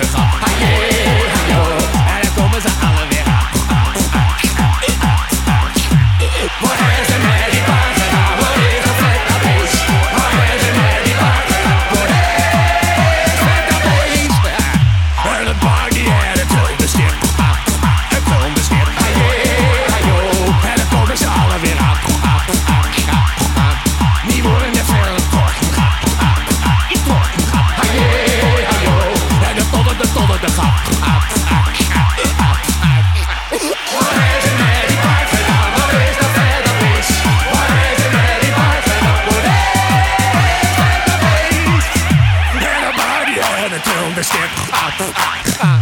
En dan komen ze alle weer aan. the tune, the stick.